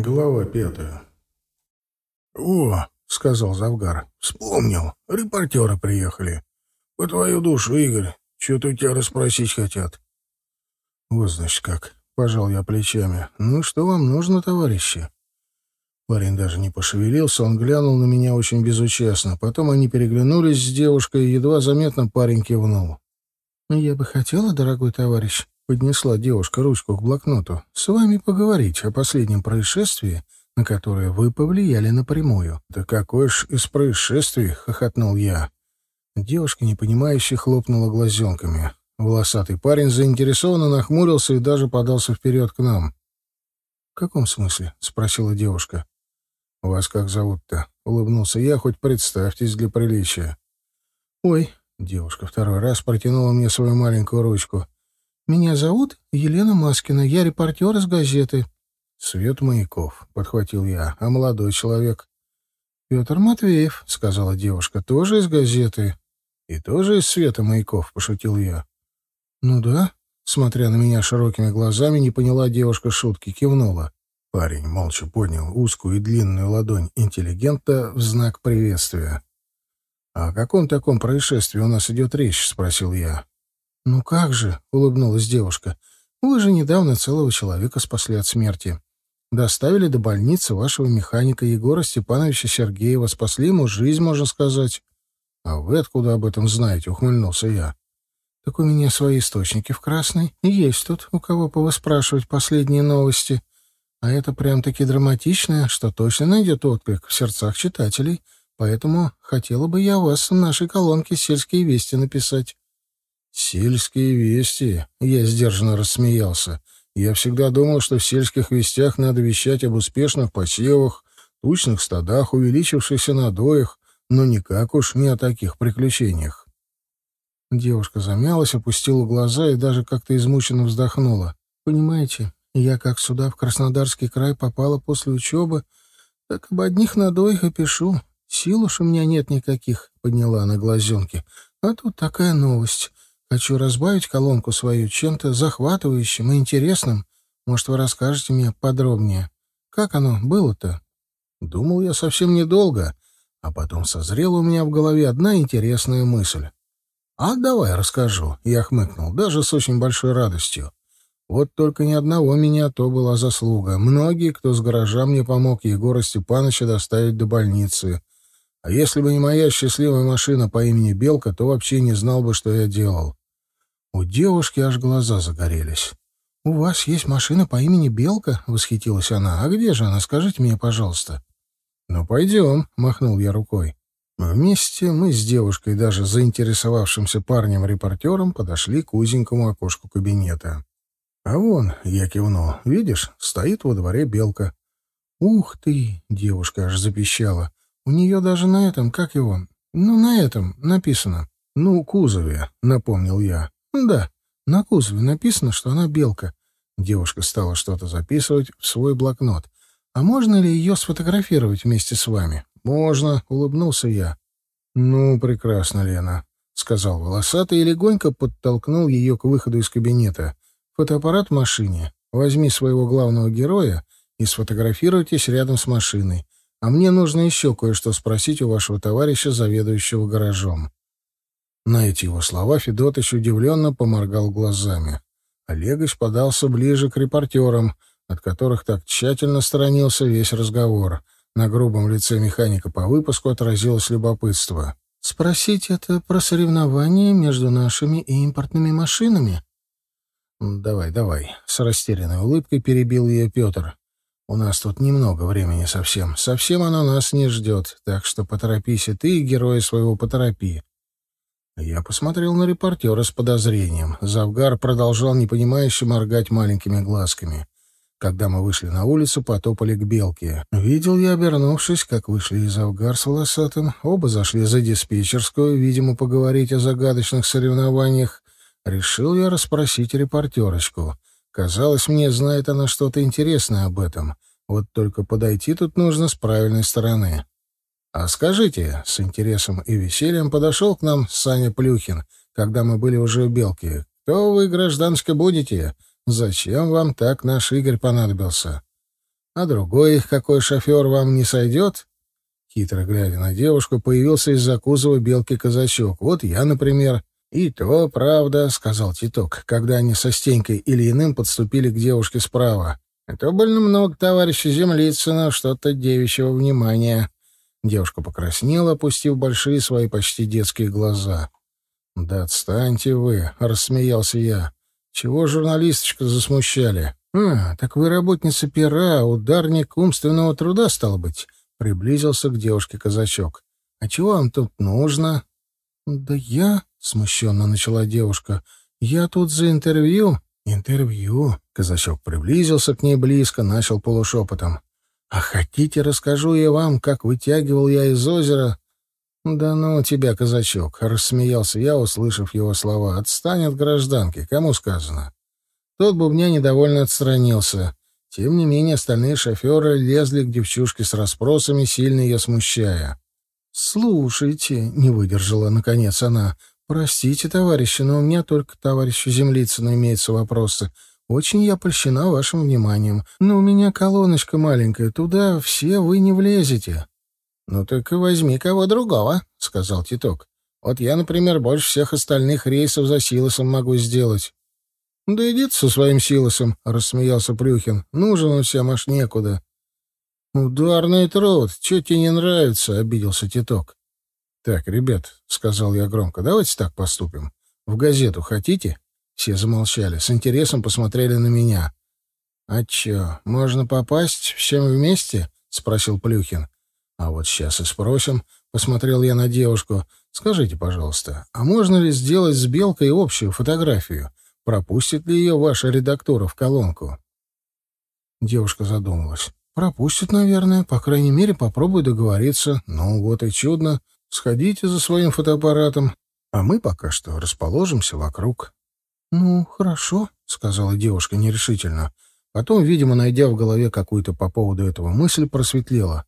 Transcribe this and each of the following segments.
Глава пятая. «О!» — сказал Завгар. «Вспомнил. Репортеры приехали. По твою душу, Игорь. Что-то у тебя расспросить хотят». «Вот, значит, как». Пожал я плечами. «Ну, что вам нужно, товарищи?» Парень даже не пошевелился, он глянул на меня очень безучастно. Потом они переглянулись с девушкой, и едва заметно парень кивнул. «Я бы хотела, дорогой товарищ, Поднесла девушка ручку к блокноту. «С вами поговорить о последнем происшествии, на которое вы повлияли напрямую». «Да какое ж из происшествий?» — хохотнул я. Девушка, непонимающе, хлопнула глазенками. Волосатый парень заинтересованно нахмурился и даже подался вперед к нам. «В каком смысле?» — спросила девушка. «Вас как зовут-то?» — улыбнулся я, хоть представьтесь для приличия. «Ой», — девушка второй раз протянула мне свою маленькую ручку. «Меня зовут Елена Маскина, я репортер из газеты». «Свет Маяков», — подхватил я, — «а молодой человек?» «Петр Матвеев», — сказала девушка, — «тоже из газеты». «И тоже из Света Маяков», — пошутил я. «Ну да», — смотря на меня широкими глазами, не поняла девушка шутки, кивнула. Парень молча поднял узкую и длинную ладонь интеллигента в знак приветствия. «О каком таком происшествии у нас идет речь?» — спросил я. «Ну как же», — улыбнулась девушка, — «вы же недавно целого человека спасли от смерти. Доставили до больницы вашего механика Егора Степановича Сергеева, спасли ему жизнь, можно сказать». «А вы откуда об этом знаете?» — ухмыльнулся я. «Так у меня свои источники в Красной. Есть тут у кого повыспрашивать последние новости. А это прям-таки драматичное, что точно найдет отклик в сердцах читателей. Поэтому хотела бы я вас в нашей колонке «Сельские вести» написать». «Сельские вести», — я сдержанно рассмеялся. «Я всегда думал, что в сельских вестях надо вещать об успешных посевах, тучных стадах, увеличившихся надоях, но никак уж не о таких приключениях». Девушка замялась, опустила глаза и даже как-то измученно вздохнула. «Понимаете, я как сюда, в Краснодарский край, попала после учебы, так об одних надоях и пишу. Сил уж у меня нет никаких», — подняла она глазенки. «А тут такая новость. Хочу разбавить колонку свою чем-то захватывающим и интересным. Может, вы расскажете мне подробнее? Как оно было-то? Думал я совсем недолго, а потом созрела у меня в голове одна интересная мысль. «А давай расскажу», — я хмыкнул, даже с очень большой радостью. Вот только ни одного меня то была заслуга. Многие, кто с гаража мне помог Егора Степановича доставить до больницы. А если бы не моя счастливая машина по имени Белка, то вообще не знал бы, что я делал. У девушки аж глаза загорелись. «У вас есть машина по имени Белка?» — восхитилась она. «А где же она? Скажите мне, пожалуйста». «Ну, пойдем», — махнул я рукой. Вместе мы с девушкой, даже заинтересовавшимся парнем-репортером, подошли к узенькому окошку кабинета. «А вон», — я кивнул, — «видишь, стоит во дворе белка». «Ух ты!» — девушка аж запищала. «У нее даже на этом, как его? Ну, на этом написано». «Ну, кузове», — напомнил я. «Да, на кузове написано, что она белка». Девушка стала что-то записывать в свой блокнот. «А можно ли ее сфотографировать вместе с вами?» «Можно», — улыбнулся я. «Ну, прекрасно, Лена», — сказал волосатый и легонько подтолкнул ее к выходу из кабинета. «Фотоаппарат в машине. Возьми своего главного героя и сфотографируйтесь рядом с машиной. А мне нужно еще кое-что спросить у вашего товарища, заведующего гаражом». На эти его слова Федотыч удивленно поморгал глазами. Олегович подался ближе к репортерам, от которых так тщательно сторонился весь разговор. На грубом лице механика по выпуску отразилось любопытство. «Спросить это про соревнования между нашими и импортными машинами?» «Давай, давай», — с растерянной улыбкой перебил ее Петр. «У нас тут немного времени совсем. Совсем оно нас не ждет, так что поторопись и ты, героя своего поторопи. Я посмотрел на репортера с подозрением. Завгар продолжал непонимающе моргать маленькими глазками. Когда мы вышли на улицу, потопали к Белке. Видел я, обернувшись, как вышли из Завгар с волосатым. Оба зашли за диспетчерскую, видимо, поговорить о загадочных соревнованиях. Решил я расспросить репортерочку. Казалось, мне знает она что-то интересное об этом. Вот только подойти тут нужно с правильной стороны. «А скажите», — с интересом и весельем подошел к нам Саня Плюхин, когда мы были уже у Белки. «Кто вы, гражданска, будете? Зачем вам так наш Игорь понадобился?» А другой их какой шофер вам не сойдет? Хитро глядя на девушку, появился из-за кузова белки казачок. Вот я, например. «И то правда», — сказал Титок, когда они со Стенькой или иным подступили к девушке справа. «Это больно много товарища Землицына, что-то девичьего внимания». Девушка покраснела, опустив большие свои почти детские глаза. «Да отстаньте вы», — рассмеялся я. «Чего журналисточка засмущали?» «А, так вы работница пера, ударник умственного труда, стал быть?» Приблизился к девушке казачок. «А чего вам тут нужно?» «Да я...» — смущенно начала девушка. «Я тут за интервью». «Интервью?» — казачок приблизился к ней близко, начал полушепотом. «А хотите, расскажу я вам, как вытягивал я из озера...» «Да ну тебя, казачок!» — рассмеялся я, услышав его слова. «Отстань от гражданки, кому сказано?» Тот бубня недовольно отстранился. Тем не менее, остальные шоферы лезли к девчушке с расспросами, сильно ее смущая. «Слушайте», — не выдержала, наконец, она, — «простите, товарищи, но у меня только к товарищу Землицыну имеются вопросы. Очень я польщена вашим вниманием. Но у меня колоночка маленькая, туда все вы не влезете». «Ну так возьми кого другого», — сказал Титок. «Вот я, например, больше всех остальных рейсов за Силосом могу сделать». «Да иди со своим Силосом», — рассмеялся Плюхин. «Нужен он всем аж некуда». «Ударный труд. Че тебе не нравится?» — обиделся Титок. «Так, ребят», — сказал я громко, — «давайте так поступим. В газету хотите?» Все замолчали, с интересом посмотрели на меня. «А чё, можно попасть всем вместе?» — спросил Плюхин. «А вот сейчас и спросим», — посмотрел я на девушку. «Скажите, пожалуйста, а можно ли сделать с Белкой общую фотографию? Пропустит ли ее ваша редактура в колонку?» Девушка задумалась. «Пропустит, наверное. По крайней мере, попробую договориться. Ну, вот и чудно. Сходите за своим фотоаппаратом, а мы пока что расположимся вокруг». «Ну, хорошо», — сказала девушка нерешительно. Потом, видимо, найдя в голове какую-то по поводу этого мысль, просветлела.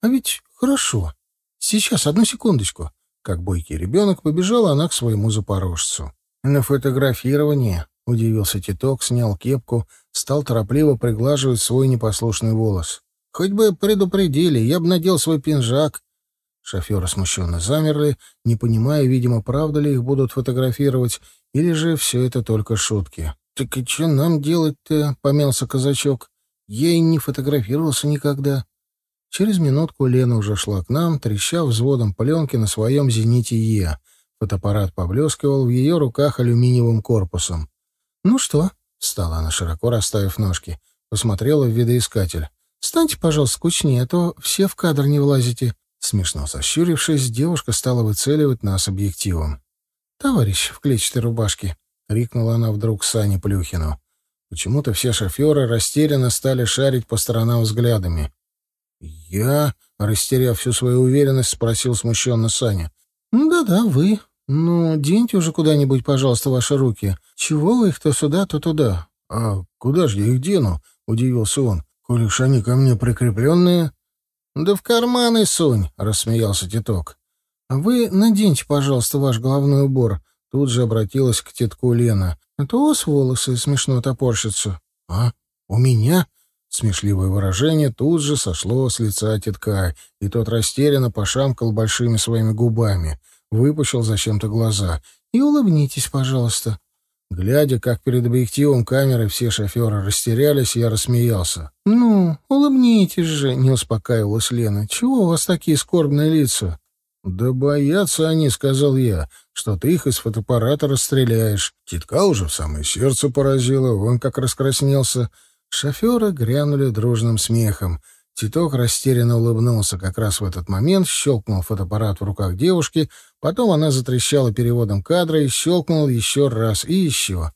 «А ведь хорошо. Сейчас, одну секундочку». Как бойкий ребенок, побежала она к своему запорожцу. «На фотографирование», — удивился Титок, снял кепку, стал торопливо приглаживать свой непослушный волос. «Хоть бы предупредили, я бы надел свой пинжак». Шоферы смущенно замерли, не понимая, видимо, правда ли их будут фотографировать, или же все это только шутки? «Так и что нам делать-то?» — помялся казачок. «Я и не фотографировался никогда». Через минутку Лена уже шла к нам, треща взводом пленки на своем «Зените Е». Фотоаппарат поблескивал в ее руках алюминиевым корпусом. «Ну что?» — встала она, широко расставив ножки. Посмотрела в видоискатель. «Станьте, пожалуйста, скучнее, а то все в кадр не влазите». Смешно сощурившись, девушка стала выцеливать нас объективом. «Товарищ в клетчатой рубашке!» — крикнула она вдруг Сане Плюхину. Почему-то все шоферы растерянно стали шарить по сторонам взглядами. «Я?» — растеряв всю свою уверенность, спросил смущенно Саня. «Ну «Да-да, вы. Ну, деньте уже куда-нибудь, пожалуйста, ваши руки. Чего вы их то сюда, то туда?» «А куда же я их дену?» — удивился он. «Коли уж они ко мне прикрепленные...» «Да в карманы сунь!» — рассмеялся Титок. «А вы наденьте, пожалуйста, ваш головной убор». Тут же обратилась к тетку Лена. «А то у вас волосы смешно топорщатся». «А? У меня?» Смешливое выражение тут же сошло с лица тетка, и тот растерянно пошамкал большими своими губами, выпущил зачем-то глаза. «И улыбнитесь, пожалуйста». Глядя, как перед объективом камеры все шоферы растерялись, я рассмеялся. «Ну, улыбнитесь же», — не успокаивалась Лена. «Чего у вас такие скорбные лица?» «Да боятся они», — сказал я, — «что ты их из фотоаппарата расстреляешь». Титка уже в самое сердце поразила, вон как раскраснелся. Шоферы грянули дружным смехом. Титок растерянно улыбнулся как раз в этот момент, щелкнул фотоаппарат в руках девушки, потом она затрещала переводом кадра и щелкнул еще раз и еще.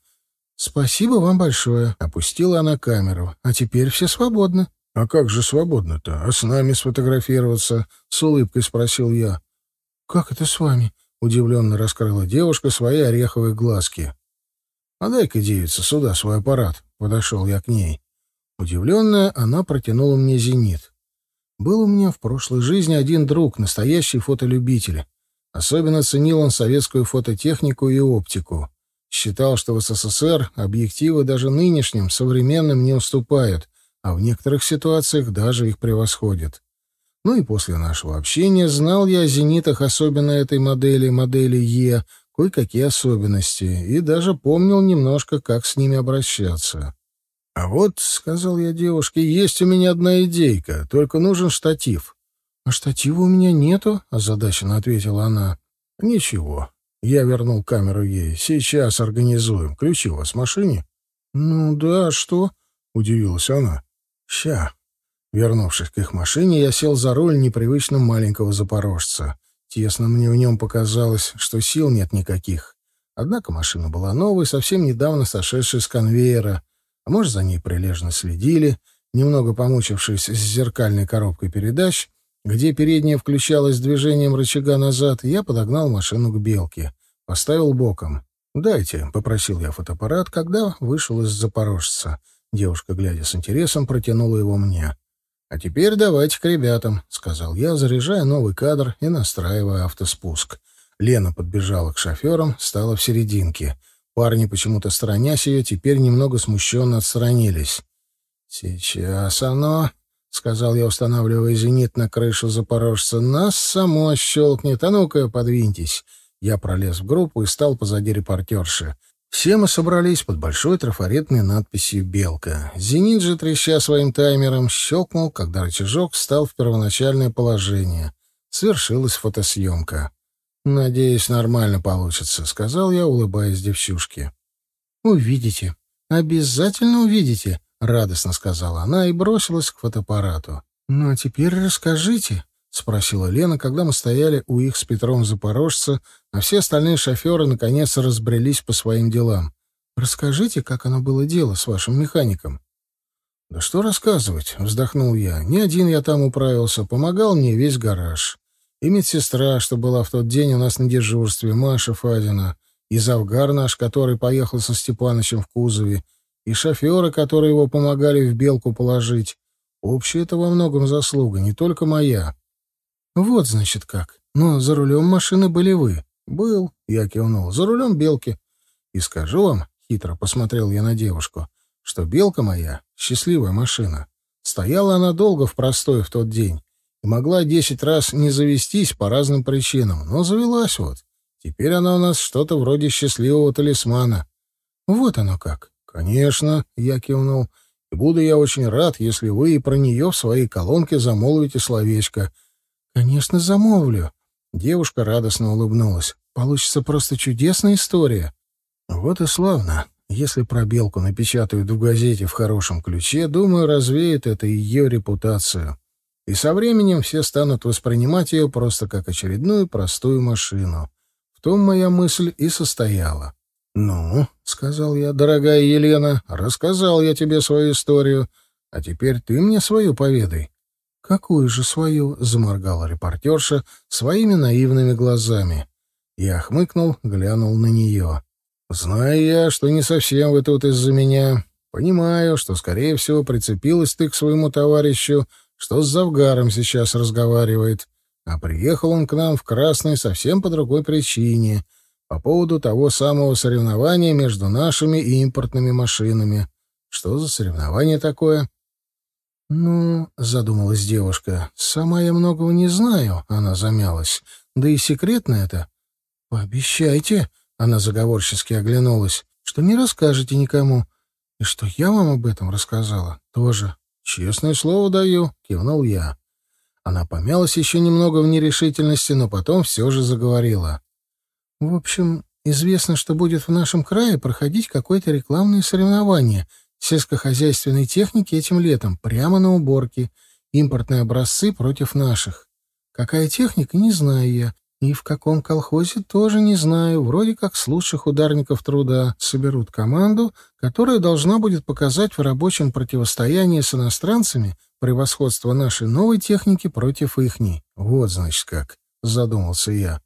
«Спасибо вам большое», — опустила она камеру. «А теперь все свободны». «А как же свободно-то? А с нами сфотографироваться?» — с улыбкой спросил я. «Как это с вами?» — удивленно раскрыла девушка свои ореховые глазки. «А дай-ка, девица, сюда свой аппарат», — подошел я к ней. Удивленная, она протянула мне зенит. Был у меня в прошлой жизни один друг, настоящий фотолюбитель. Особенно ценил он советскую фототехнику и оптику. Считал, что в СССР объективы даже нынешним, современным, не уступают, а в некоторых ситуациях даже их превосходит. Ну и после нашего общения знал я о зенитах, особенно этой модели, модели Е, кое-какие особенности, и даже помнил немножко, как с ними обращаться. «А вот», — сказал я девушке, — «есть у меня одна идейка, только нужен штатив». «А штатива у меня нету», — озадаченно ответила она. «Ничего». Я вернул камеру ей. «Сейчас организуем. Ключи у вас в машине?» «Ну да, что?» — удивилась она. «Ща». Вернувшись к их машине, я сел за руль непривычно маленького запорожца. Тесно мне в нем показалось, что сил нет никаких. Однако машина была новой, совсем недавно сошедшей с конвейера, а может, за ней прилежно следили, немного помучившись с зеркальной коробкой передач, где передняя включалась движением рычага назад, я подогнал машину к белке, поставил боком. «Дайте», — попросил я фотоаппарат, когда вышел из запорожца. Девушка, глядя с интересом, протянула его мне. «А теперь давайте к ребятам», — сказал я, заряжая новый кадр и настраивая автоспуск. Лена подбежала к шоферам, стала в серединке. Парни, почему-то сторонясь ее, теперь немного смущенно отстранились. «Сейчас оно», — сказал я, устанавливая зенит на крышу запорожца, — «нас само щелкнет. А ну-ка, подвиньтесь». Я пролез в группу и стал позади репортерши. Все мы собрались под большой трафаретной надписью «Белка». Зенит же, треща своим таймером, щелкнул, когда рычажок встал в первоначальное положение. Свершилась фотосъемка. «Надеюсь, нормально получится», — сказал я, улыбаясь девчушке. «Увидите. Обязательно увидите», — радостно сказала она и бросилась к фотоаппарату. «Ну а теперь расскажите, — спросила Лена, когда мы стояли у их с Петром Запорожца, а все остальные шоферы наконец разбрелись по своим делам. «Расскажите, как оно было дело с вашим механиком?» «Да что рассказывать?» — вздохнул я. «Не один я там управился, помогал мне весь гараж. И медсестра, что была в тот день у нас на дежурстве, Маша Фадина, и завгар наш, который поехал со Степанычем в кузове, и шоферы, которые его помогали в белку положить. Общая это во многом заслуга, не только моя». «Вот, значит, как. Но за рулем машины были вы». «Был», — я кивнул, — «за рулем белки». «И скажу вам», — хитро посмотрел я на девушку, — «что белка моя — счастливая машина. Стояла она долго в простой в тот день и могла десять раз не завестись по разным причинам, но завелась вот. Теперь она у нас что-то вроде счастливого талисмана». «Вот оно как». «Конечно», — я кивнул, — «и буду я очень рад, если вы и про нее в своей колонке замолвите словечко». «Конечно, замолвлю». Девушка радостно улыбнулась. «Получится просто чудесная история». «Вот и славно. Если про Белку напечатают в газете в хорошем ключе, думаю, развеет это ее репутацию. И со временем все станут воспринимать ее просто как очередную простую машину. В том моя мысль и состояла». «Ну, — сказал я, — дорогая Елена, рассказал я тебе свою историю, а теперь ты мне свою поведай. «Какую же свою?» — заморгала репортерша своими наивными глазами. Я хмыкнул, глянул на нее. «Знаю я, что не совсем вы тут из-за меня. Понимаю, что, скорее всего, прицепилась ты к своему товарищу, что с Завгаром сейчас разговаривает. А приехал он к нам в Красный совсем по другой причине, по поводу того самого соревнования между нашими и импортными машинами. Что за соревнование такое?» «Ну, — задумалась девушка, — сама я многого не знаю», — она замялась. «Да и секретно это». «Пообещайте», — она заговорчески оглянулась, — «что не расскажете никому. И что я вам об этом рассказала, тоже». «Честное слово даю», — кивнул я. Она помялась еще немного в нерешительности, но потом все же заговорила. «В общем, известно, что будет в нашем крае проходить какое-то рекламное соревнование — сельскохозяйственной техники этим летом, прямо на уборке. Импортные образцы против наших. Какая техника, не знаю я. И в каком колхозе тоже не знаю. Вроде как с лучших ударников труда соберут команду, которая должна будет показать в рабочем противостоянии с иностранцами превосходство нашей новой техники против ихней. Вот, значит, как, задумался я.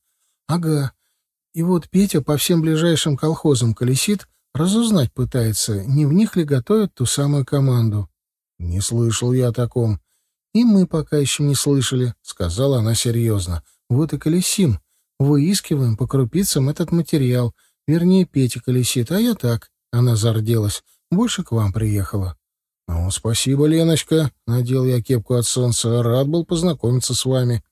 Ага. И вот Петя по всем ближайшим колхозам колесит, Разузнать пытается, не в них ли готовят ту самую команду. Не слышал я о таком. И мы пока еще не слышали, сказала она серьезно. Вот и колесим. Выискиваем по крупицам этот материал. Вернее, Петя колесит, а я так. Она зарделась. Больше к вам приехала. Ну, спасибо, Леночка. Надел я кепку от солнца. Рад был познакомиться с вами.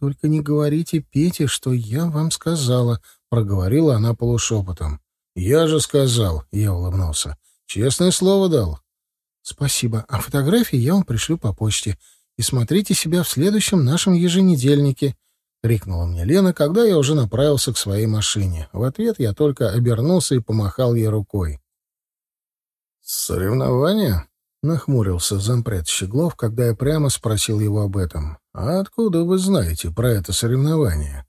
Только не говорите Пете, что я вам сказала, проговорила она полушепотом. Я же сказал, я улыбнулся. Честное слово дал. Спасибо. А фотографии я вам пришлю по почте. И смотрите себя в следующем нашем еженедельнике. — крикнула мне Лена, когда я уже направился к своей машине. В ответ я только обернулся и помахал ей рукой. «Соревнования?» — нахмурился зампред Щеглов, когда я прямо спросил его об этом. «А откуда вы знаете про это соревнование?»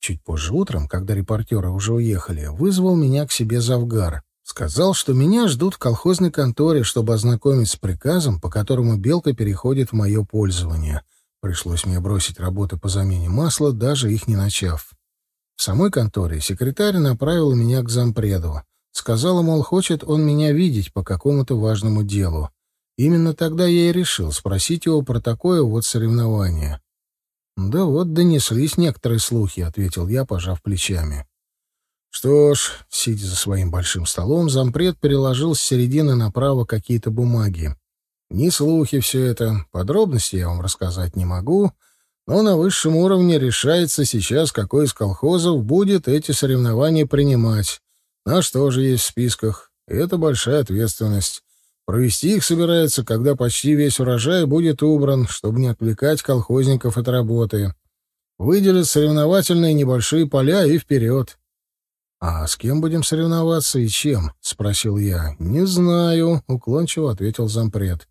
Чуть позже утром, когда репортеры уже уехали, вызвал меня к себе Завгар. Сказал, что меня ждут в колхозной конторе, чтобы ознакомить с приказом, по которому белка переходит в мое пользование — Пришлось мне бросить работы по замене масла, даже их не начав. В самой конторе секретарь направил меня к зампреду. Сказала, мол, хочет он меня видеть по какому-то важному делу. Именно тогда я и решил спросить его про такое вот соревнование. «Да вот донеслись некоторые слухи», — ответил я, пожав плечами. Что ж, сидя за своим большим столом, зампред переложил с середины направо какие-то бумаги. Не слухи все это, подробности я вам рассказать не могу, но на высшем уровне решается сейчас, какой из колхозов будет эти соревнования принимать. Наш тоже есть в списках, это большая ответственность. Провести их собирается, когда почти весь урожай будет убран, чтобы не отвлекать колхозников от работы. Выделят соревновательные небольшие поля и вперед. — А с кем будем соревноваться и чем? — спросил я. — Не знаю, — уклончиво ответил зампред.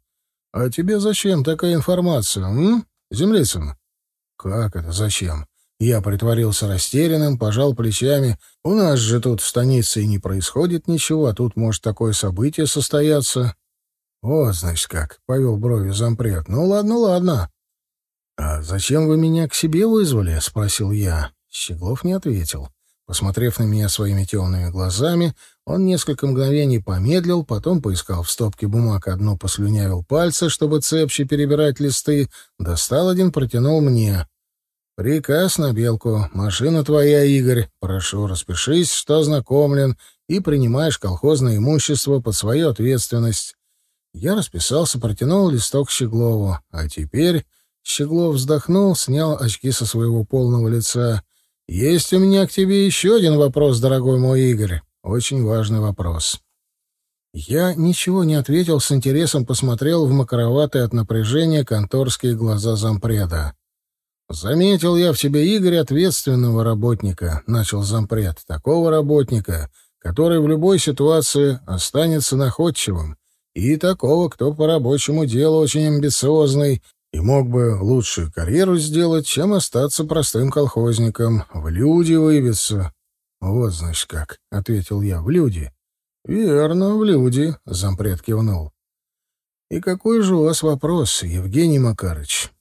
«А тебе зачем такая информация, м, Землицын?» «Как это зачем?» Я притворился растерянным, пожал плечами. «У нас же тут в станице и не происходит ничего, а тут может такое событие состояться». «Вот, значит, как», — повел брови зампред. «Ну ладно, ладно». «А зачем вы меня к себе вызвали?» — спросил я. Щеглов не ответил. Посмотрев на меня своими темными глазами, он несколько мгновений помедлил, потом поискал в стопке бумаг одну, послюнявил пальцы, чтобы цепче перебирать листы, достал один, протянул мне. «Приказ на белку. Машина твоя, Игорь. Прошу, распишись, что ознакомлен, и принимаешь колхозное имущество под свою ответственность». Я расписался, протянул листок Щеглову. «А теперь...» Щеглов вздохнул, снял очки со своего полного лица. Есть у меня к тебе еще один вопрос, дорогой мой Игорь. Очень важный вопрос. Я ничего не ответил, с интересом посмотрел в макроватые от напряжения конторские глаза зампреда. «Заметил я в тебе, Игорь, ответственного работника», — начал зампред, — «такого работника, который в любой ситуации останется находчивым, и такого, кто по рабочему делу очень амбициозный и мог бы лучшую карьеру сделать, чем остаться простым колхозником, в люди выбиться. — Вот, значит, как, — ответил я, — в люди. — Верно, в люди, — зампред кивнул. — И какой же у вас вопрос, Евгений Макарыч?